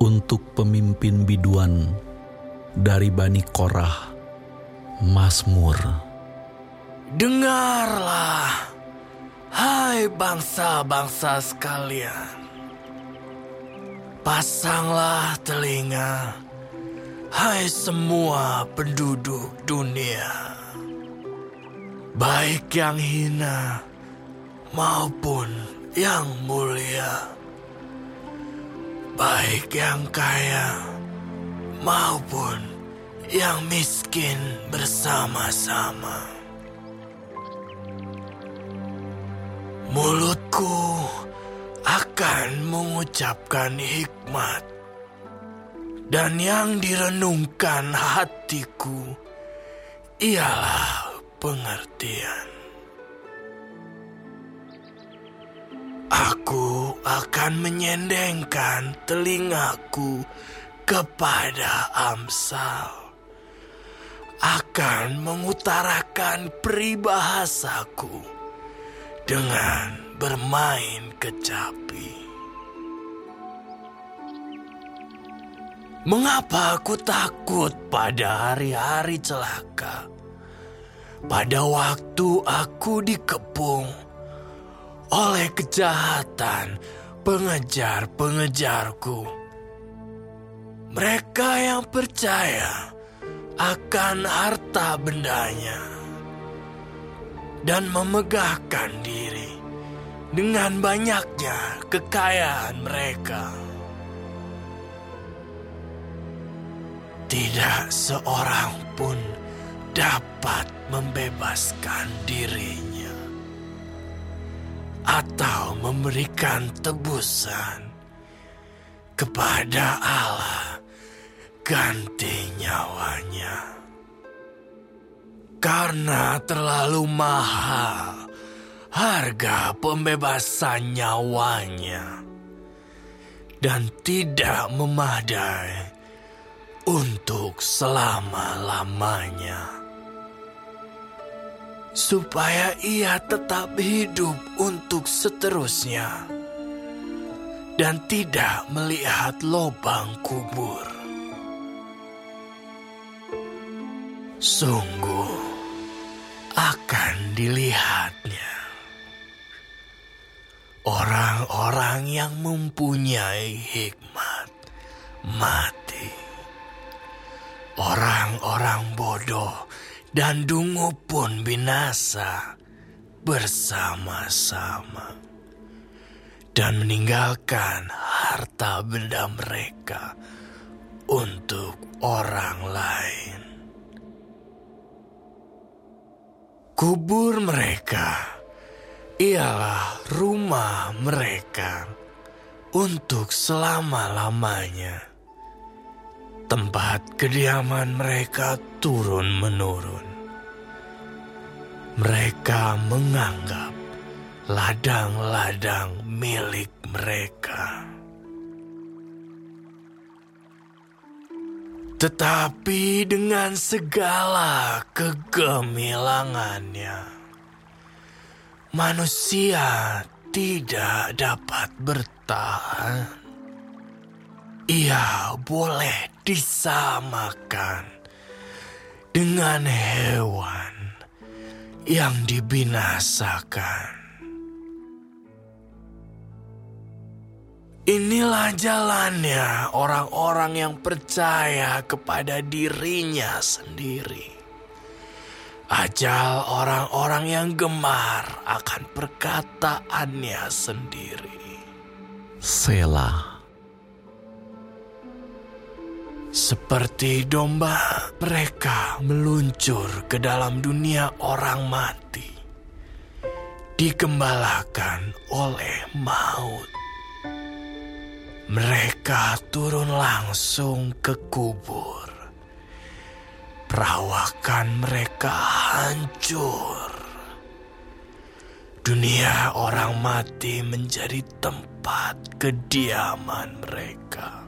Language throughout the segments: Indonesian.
untuk pemimpin biduan dari Bani Korah, Mazmur. Dengarlah, hai bangsa-bangsa sekalian. Pasanglah telinga, hai semua penduduk dunia. Baik yang hina maupun yang mulia. Baik yang kaya maupun yang miskin bersama-sama. Mulutku akan mengucapkan hikmat, dan yang direnungkan hatiku ialah pengertian. Aku akan menyendengkan telingaku kepada Amsal. Akan mengutarakan peribahasaku dengan bermain kecapi. Mengapa aku takut pada hari-hari celaka? Pada waktu aku dikepung oleh kejahatan pengejar-pengejarku. Mereka yang percaya akan harta bendanya dan memegahkan diri dengan banyaknya kekayaan mereka. Tidak seorang pun dapat membebaskan dirinya atau memberikan tebusan kepada Allah ganti nyawanya. Karena terlalu mahal harga pembebasan nyawanya dan tidak memadai untuk selama-lamanya. Supaya ia tetap hidup untuk seterusnya dan tidak melihat lubang kubur. Sungguh akan dilihatnya orang-orang yang mempunyai hikmat mati. Orang-orang bodoh dan dungu pun binasa bersama-sama dan meninggalkan harta benda mereka untuk orang lain. Kubur mereka ialah rumah mereka untuk selama-lamanya tempat kediaman mereka turun-menurun. Mereka menganggap ladang-ladang milik mereka. Tetapi dengan segala kegemilangannya, manusia tidak dapat bertahan ia boleh disamakan dengan hewan yang dibinasakan. Inilah jalannya orang-orang yang percaya kepada dirinya sendiri. Ajal orang-orang yang gemar akan perkataannya sendiri. Selah. Seperti domba, mereka meluncur ke dalam dunia orang mati, digembalakan oleh maut. Mereka turun langsung ke kubur. Perawakan mereka hancur. Dunia orang mati menjadi tempat kediaman mereka.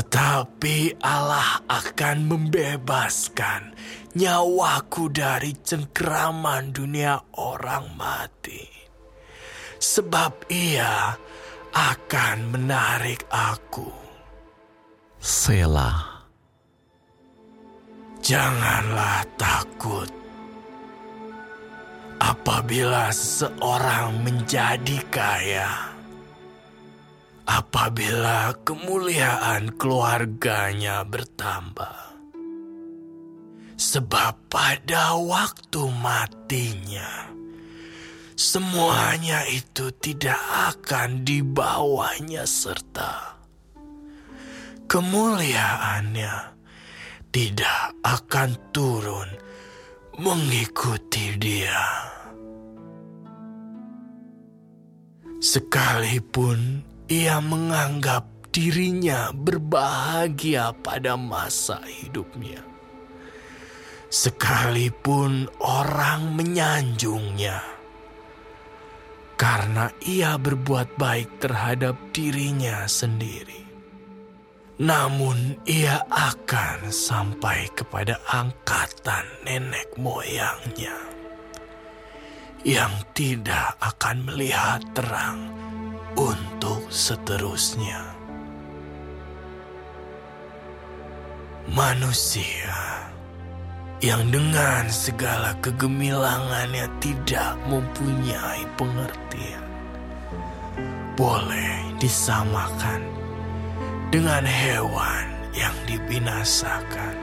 Tetapi Allah akan membebaskan nyawaku dari cengkeraman dunia orang mati. Sebab ia akan menarik aku. Selah. Janganlah takut. Apabila seorang menjadi kaya, apabila kemuliaan keluarganya bertambah, sebab pada waktu matinya semuanya itu tidak akan dibawanya serta kemuliaannya tidak akan turun mengikuti dia. Sekalipun ia menganggap dirinya berbahagia pada masa hidupnya, sekalipun orang menyanjungnya karena ia berbuat baik terhadap dirinya sendiri. Namun ia akan sampai kepada angkatan nenek moyangnya yang tidak akan melihat terang untuk seterusnya. Manusia yang dengan segala kegemilangannya tidak mempunyai pengertian boleh disamakan dengan hewan yang dibinasakan.